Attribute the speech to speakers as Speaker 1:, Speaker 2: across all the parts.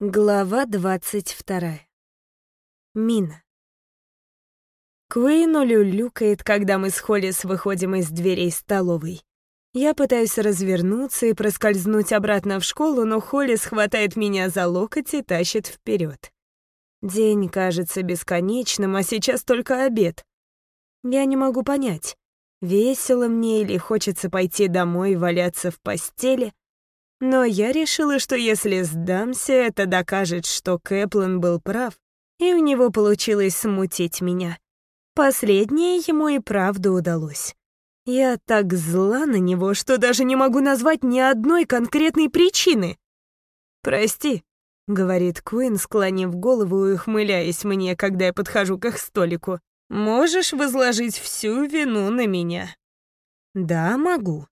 Speaker 1: Глава двадцать вторая. Мина. Куин улюлюкает, когда мы с Холлис выходим из дверей столовой. Я пытаюсь развернуться и проскользнуть обратно в школу, но Холлис хватает меня за локоть и тащит вперед. День кажется бесконечным, а сейчас только обед. Я не могу понять, весело мне или хочется пойти домой и валяться в постели, но я решила, что если сдамся, это докажет, что Кэплин был прав, и у него получилось смутить меня. Последнее ему и правда удалось. Я так зла на него, что даже не могу назвать ни одной конкретной причины. «Прости», — говорит Куин, склонив голову и ухмыляясь мне, когда я подхожу к их столику. «Можешь возложить всю вину на меня?» «Да, могу»,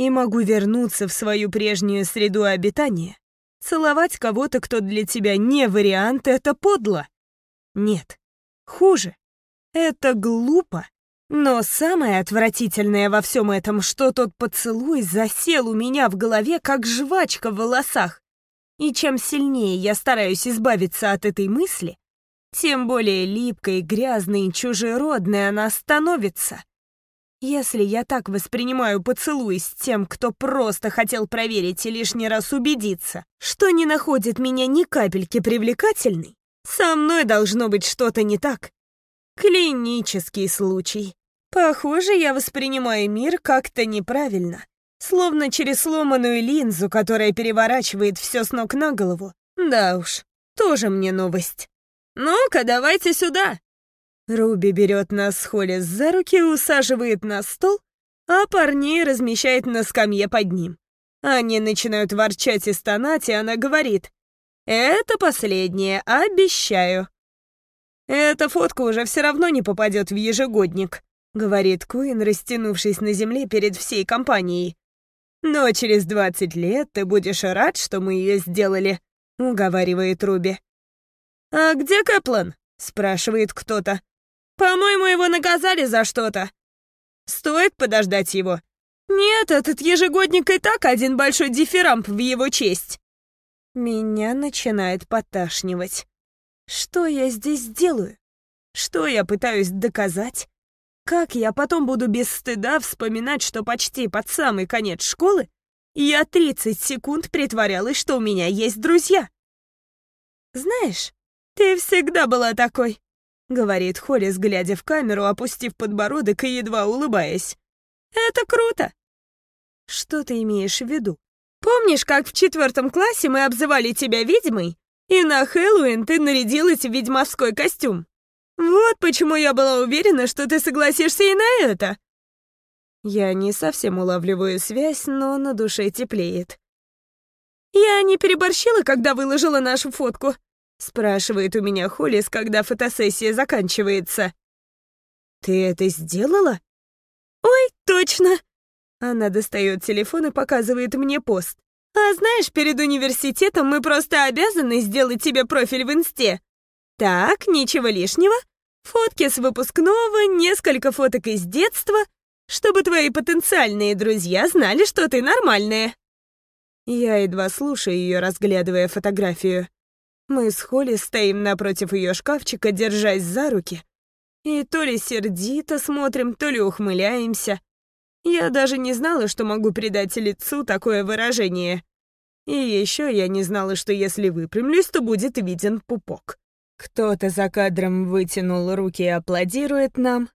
Speaker 1: и могу вернуться в свою прежнюю среду обитания. Целовать кого-то, кто для тебя не вариант, это подло. Нет, хуже. Это глупо. Но самое отвратительное во всем этом, что тот поцелуй засел у меня в голове, как жвачка в волосах. И чем сильнее я стараюсь избавиться от этой мысли, тем более липкой, грязной чужеродной она становится. Если я так воспринимаю поцелуй с тем, кто просто хотел проверить и лишний раз убедиться, что не находит меня ни капельки привлекательной, со мной должно быть что-то не так. Клинический случай. Похоже, я воспринимаю мир как-то неправильно. Словно через сломанную линзу, которая переворачивает все с ног на голову. Да уж, тоже мне новость. «Ну-ка, давайте сюда!» Руби берет нас с Холли за руки, усаживает на стол, а парней размещает на скамье под ним. Они начинают ворчать и стонать, и она говорит, «Это последнее, обещаю». «Эта фотка уже все равно не попадет в ежегодник», — говорит Куин, растянувшись на земле перед всей компанией. «Но через двадцать лет ты будешь рад, что мы ее сделали», — уговаривает Руби. «А где Кэплан?» — спрашивает кто-то. По-моему, его наказали за что-то. Стоит подождать его. Нет, этот ежегодник и так один большой дифирамп в его честь. Меня начинает поташнивать. Что я здесь делаю? Что я пытаюсь доказать? Как я потом буду без стыда вспоминать, что почти под самый конец школы я 30 секунд притворялась, что у меня есть друзья? Знаешь, ты всегда была такой говорит Холлис, глядя в камеру, опустив подбородок и едва улыбаясь. «Это круто!» «Что ты имеешь в виду? Помнишь, как в четвертом классе мы обзывали тебя ведьмой, и на Хэллоуин ты нарядилась в ведьмовской костюм? Вот почему я была уверена, что ты согласишься и на это!» Я не совсем улавливаю связь, но на душе теплеет. «Я не переборщила, когда выложила нашу фотку», Спрашивает у меня Холлис, когда фотосессия заканчивается. «Ты это сделала?» «Ой, точно!» Она достает телефон и показывает мне пост. «А знаешь, перед университетом мы просто обязаны сделать тебе профиль в инсте. Так, ничего лишнего. Фотки с выпускного, несколько фоток из детства, чтобы твои потенциальные друзья знали, что ты нормальная». Я едва слушаю ее, разглядывая фотографию. Мы с Холли стоим напротив ее шкафчика, держась за руки. И то ли сердито смотрим, то ли ухмыляемся. Я даже не знала, что могу придать лицу такое выражение. И еще я не знала, что если выпрямлюсь, то будет виден пупок. Кто-то за кадром вытянул руки и аплодирует нам.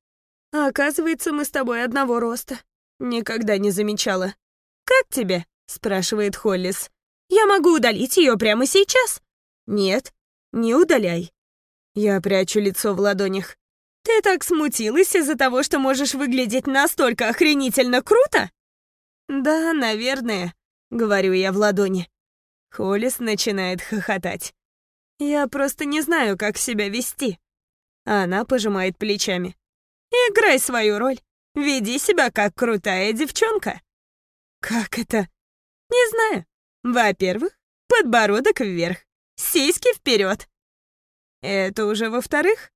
Speaker 1: А оказывается, мы с тобой одного роста. Никогда не замечала. «Как тебе?» — спрашивает Холлис. «Я могу удалить ее прямо сейчас. «Нет, не удаляй». Я прячу лицо в ладонях. «Ты так смутилась из-за того, что можешь выглядеть настолько охренительно круто?» «Да, наверное», — говорю я в ладони. Холлис начинает хохотать. «Я просто не знаю, как себя вести». Она пожимает плечами. «Играй свою роль. Веди себя как крутая девчонка». «Как это?» «Не знаю. Во-первых, подбородок вверх. Сиськи вперед. Это уже во-вторых.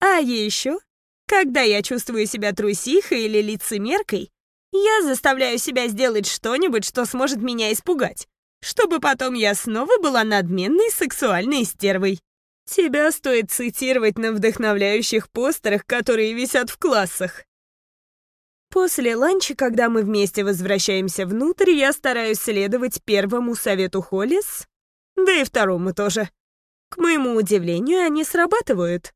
Speaker 1: А еще, когда я чувствую себя трусихой или лицемеркой, я заставляю себя сделать что-нибудь, что сможет меня испугать, чтобы потом я снова была надменной сексуальной стервой. Тебя стоит цитировать на вдохновляющих постерах, которые висят в классах. После ланча, когда мы вместе возвращаемся внутрь, я стараюсь следовать первому совету Холлис, да и второму тоже. К моему удивлению, они срабатывают.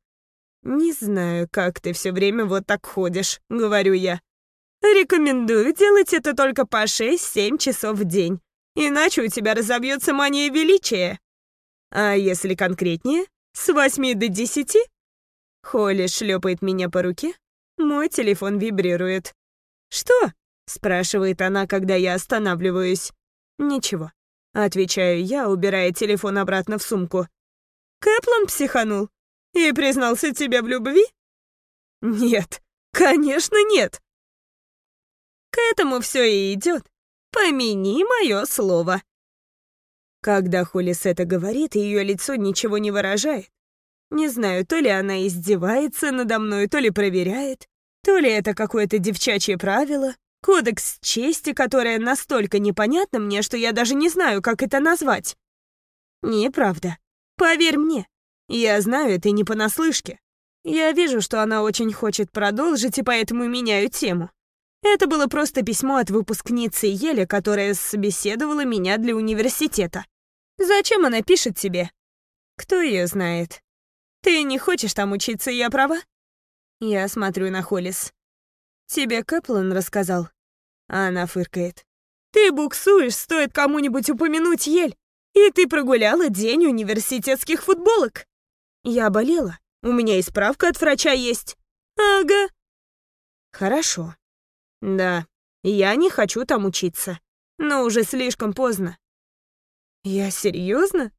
Speaker 1: «Не знаю, как ты все время вот так ходишь», — говорю я. «Рекомендую делать это только по 6-7 часов в день, иначе у тебя разобьется мания величия. А если конкретнее, с 8 до 10?» Холли шлепает меня по руке, мой телефон вибрирует. «Что?» — спрашивает она, когда я останавливаюсь. «Ничего», — отвечаю я, убирая телефон обратно в сумку. «Кэплан психанул и признался тебе в любви?» «Нет, конечно нет». «К этому все и идет. Помяни мое слово». Когда Холлис это говорит, ее лицо ничего не выражает. Не знаю, то ли она издевается надо мной, то ли проверяет. То ли это какое-то девчачье правило, кодекс чести, которое настолько непонятно мне, что я даже не знаю, как это назвать. Неправда. Поверь мне, я знаю это не понаслышке. Я вижу, что она очень хочет продолжить, и поэтому меняю тему. Это было просто письмо от выпускницы Еле, которая собеседовала меня для университета. Зачем она пишет тебе? Кто ее знает? Ты не хочешь там учиться, я права? Я смотрю на Холлис. «Тебе Кэплан рассказал?» Она фыркает. «Ты буксуешь, стоит кому-нибудь упомянуть ель, и ты прогуляла день университетских футболок. Я болела, у меня и справка от врача есть. Ага». «Хорошо. Да, я не хочу там учиться, но уже слишком поздно». «Я серьезно?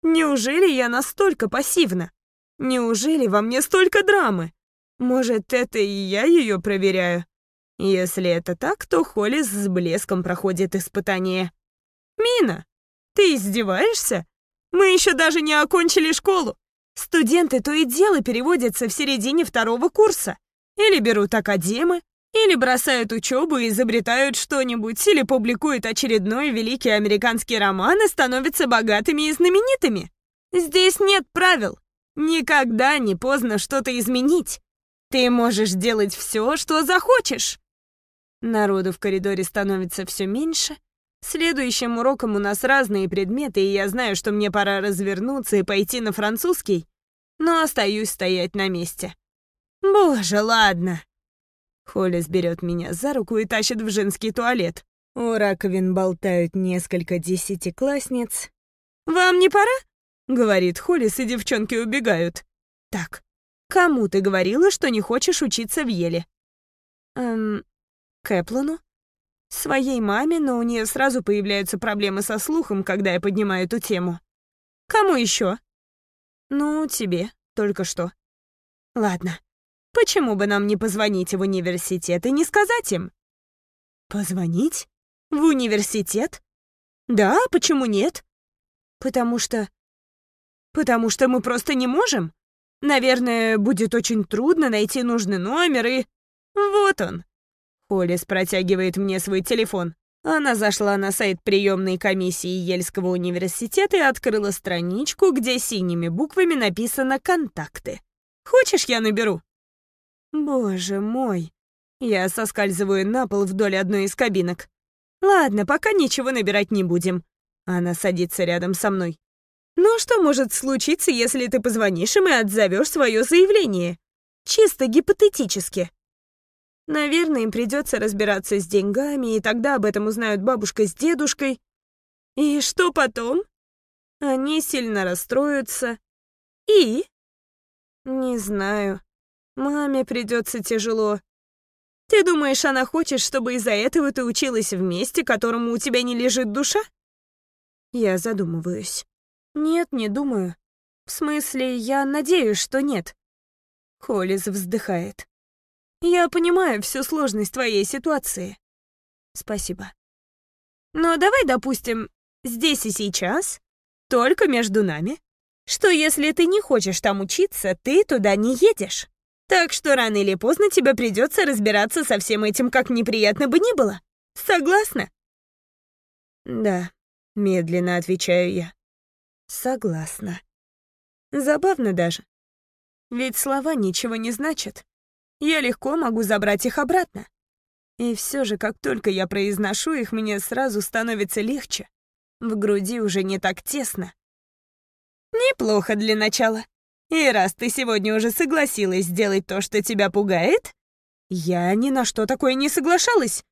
Speaker 1: Неужели я настолько пассивна? Неужели во мне столько драмы?» Может, это и я ее проверяю? Если это так, то Холлис с блеском проходит испытание. Мина, ты издеваешься? Мы еще даже не окончили школу. Студенты то и дело переводятся в середине второго курса. Или берут академы, или бросают учебу и изобретают что-нибудь, или публикуют очередной великий американский роман и становятся богатыми и знаменитыми. Здесь нет правил. Никогда не поздно что-то изменить. Ты можешь делать все, что захочешь. Народу в коридоре становится все меньше. Следующим уроком у нас разные предметы, и я знаю, что мне пора развернуться и пойти на французский, но остаюсь стоять на месте. Боже, ладно. Холлис берет меня за руку и тащит в женский туалет. У раковин болтают несколько десятиклассниц. «Вам не пора?» — говорит Холлис, и девчонки убегают. «Так, Кому ты говорила, что не хочешь учиться в Еле? Эм, Кэплану? Своей маме, но у нее сразу появляются проблемы со слухом, когда я поднимаю эту тему. Кому еще? Ну, тебе, только что. Ладно. Почему бы нам не позвонить в университет и не сказать им? Позвонить? В университет? Да, почему нет? Потому что... Потому что мы просто не можем? Наверное, будет очень трудно найти нужный номер и... Вот он. Холлис протягивает мне свой телефон. Она зашла на сайт приемной комиссии Ельского университета и открыла страничку, где синими буквами написано «Контакты». Хочешь, я наберу? Боже мой. Я соскальзываю на пол вдоль одной из кабинок. Ладно, пока ничего набирать не будем. Она садится рядом со мной. Но что может случиться, если ты позвонишь им и отзовешь свое заявление? Чисто гипотетически. Наверное, им придется разбираться с деньгами, и тогда об этом узнают бабушка с дедушкой. И что потом? Они сильно расстроятся. И? Не знаю. Маме придется тяжело. Ты думаешь, она хочет, чтобы из-за этого ты училась в месте, которому у тебя не лежит душа? Я задумываюсь. «Нет, не думаю. В смысле, я надеюсь, что нет». Холлис вздыхает. «Я понимаю всю сложность твоей ситуации». «Спасибо». «Но давай, допустим, здесь и сейчас, только между нами, что если ты не хочешь там учиться, ты туда не едешь. Так что рано или поздно тебе придется разбираться со всем этим, как неприятно бы ни было. Согласна?» «Да, Медленно отвечаю я. Согласна. Забавно даже. Ведь слова ничего не значат. Я легко могу забрать их обратно. И все же, как только я произношу их, мне сразу становится легче. В груди уже не так тесно. Неплохо для начала. И раз ты сегодня уже согласилась сделать то, что тебя пугает, я ни на что такое не соглашалась,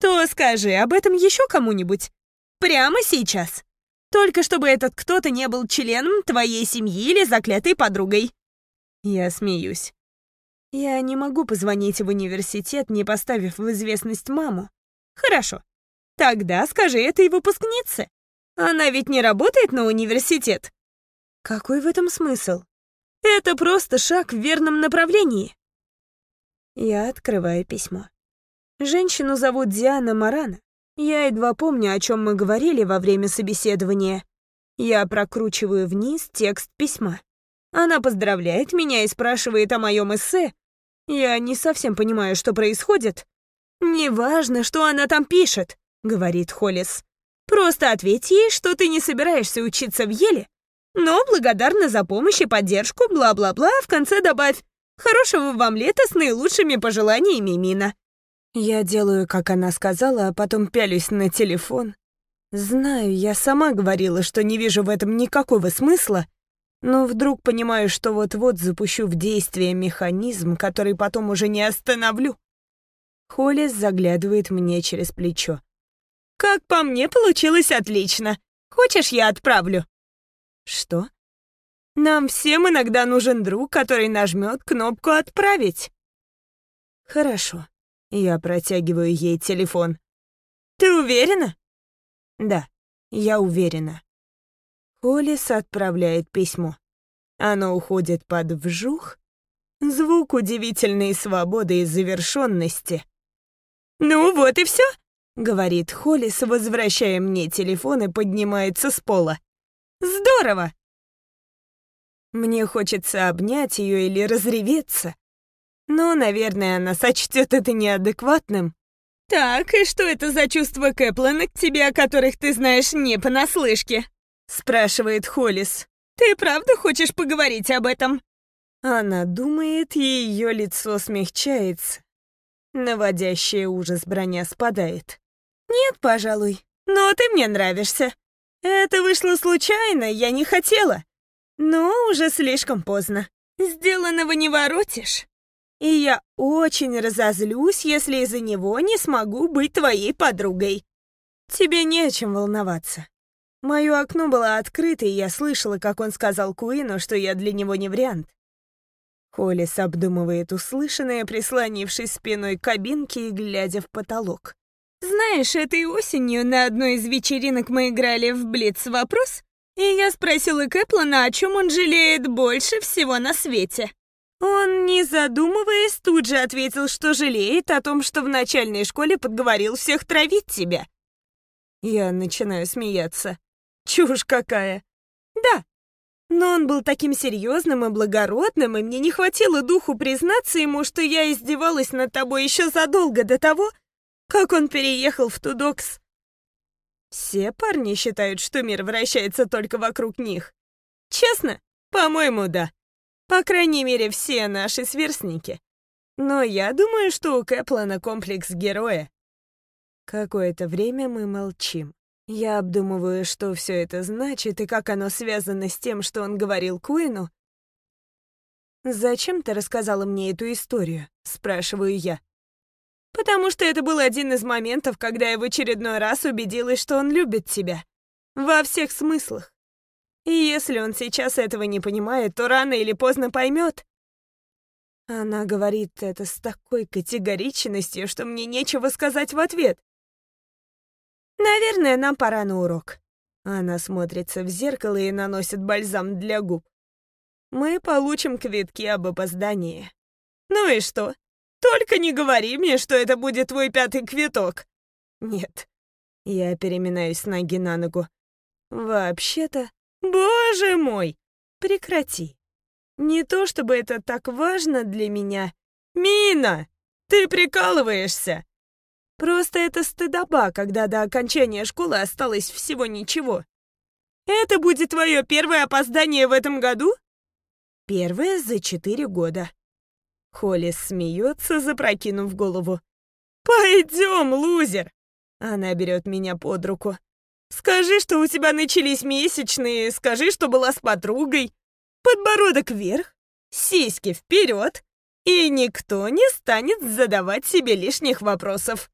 Speaker 1: то скажи об этом еще кому-нибудь. Прямо сейчас. Только чтобы этот кто-то не был членом твоей семьи или заклятой подругой. Я смеюсь. Я не могу позвонить в университет, не поставив в известность маму. Хорошо. Тогда скажи этой выпускнице. Она ведь не работает на университет. Какой в этом смысл? Это просто шаг в верном направлении. Я открываю письмо. Женщину зовут Диана Марана. Я едва помню, о чем мы говорили во время собеседования. Я прокручиваю вниз текст письма. Она поздравляет меня и спрашивает о моем эссе. Я не совсем понимаю, что происходит. «Неважно, что она там пишет», — говорит Холлис. «Просто ответь ей, что ты не собираешься учиться в Еле, но благодарна за помощь и поддержку, бла-бла-бла, в конце добавь «Хорошего вам лета с наилучшими пожеланиями, Мина». Я делаю, как она сказала, а потом пялюсь на телефон. Знаю, я сама говорила, что не вижу в этом никакого смысла, но вдруг понимаю, что вот-вот запущу в действие механизм, который потом уже не остановлю. Холлис заглядывает мне через плечо. «Как по мне, получилось отлично. Хочешь, я отправлю?» «Что?» «Нам всем иногда нужен друг, который нажмет кнопку «Отправить». «Хорошо». Я протягиваю ей телефон. «Ты уверена?» «Да, я уверена». Холлис отправляет письмо. Оно уходит под вжух. Звук удивительной свободы и завершенности. «Ну вот и все», — говорит Холлис, возвращая мне телефон и поднимается с пола. «Здорово!» Мне хочется обнять ее или разреветься. Но, наверное, она сочтет это неадекватным. «Так, и что это за чувства Кэплана к тебе, о которых ты знаешь не понаслышке?» спрашивает Холлис. «Ты правда хочешь поговорить об этом?» Она думает, ее лицо смягчается. Наводящая ужас броня спадает. «Нет, пожалуй, но ты мне нравишься. Это вышло случайно, я не хотела. Но уже слишком поздно. Сделанного не воротишь. И я очень разозлюсь, если из-за него не смогу быть твоей подругой. Тебе не о чем волноваться. Мое окно было открыто, и я слышала, как он сказал Куину, что я для него не вариант. Холлис обдумывает услышанное, прислонившись спиной к кабинке и глядя в потолок. «Знаешь, этой осенью на одной из вечеринок мы играли в Блиц-вопрос, и я спросила Кэплана, о чем он жалеет больше всего на свете. Он, не задумываясь, тут же ответил, что жалеет о том, что в начальной школе подговорил всех травить тебя. Я начинаю смеяться. Чушь какая. Да. Но он был таким серьезным и благородным, и мне не хватило духу признаться ему, что я издевалась над тобой еще задолго до того, как он переехал в Тудокс. Все парни считают, что мир вращается только вокруг них. Честно? По-моему, да. По крайней мере, все наши сверстники. Но я думаю, что у Кэплана комплекс героя. Какое-то время мы молчим. Я обдумываю, что все это значит и как оно связано с тем, что он говорил Куину. «Зачем ты рассказала мне эту историю?» — спрашиваю я. «Потому что это был один из моментов, когда я в очередной раз убедилась, что он любит тебя. Во всех смыслах. И если он сейчас этого не понимает, то рано или поздно поймет. Она говорит это с такой категоричностью, что мне нечего сказать в ответ. Наверное, нам пора на урок. Она смотрится в зеркало и наносит бальзам для губ. Мы получим квитки об опоздании. Ну и что? Только не говори мне, что это будет твой пятый квиток. Нет. Я переминаюсь с ноги на ногу. Вообще-то... Боже мой! Прекрати. Не то чтобы это так важно для меня. Мина! Ты прикалываешься? Просто это стыдоба, когда до окончания школы осталось всего ничего. Это будет твое первое опоздание в этом году? Первое за четыре года. Холли смеется, запрокинув голову. «Пойдем, лузер!» Она берет меня под руку. «Скажи, что у тебя начались месячные, скажи, что была с подругой. Подбородок вверх, сиськи вперед, и никто не станет задавать себе лишних вопросов».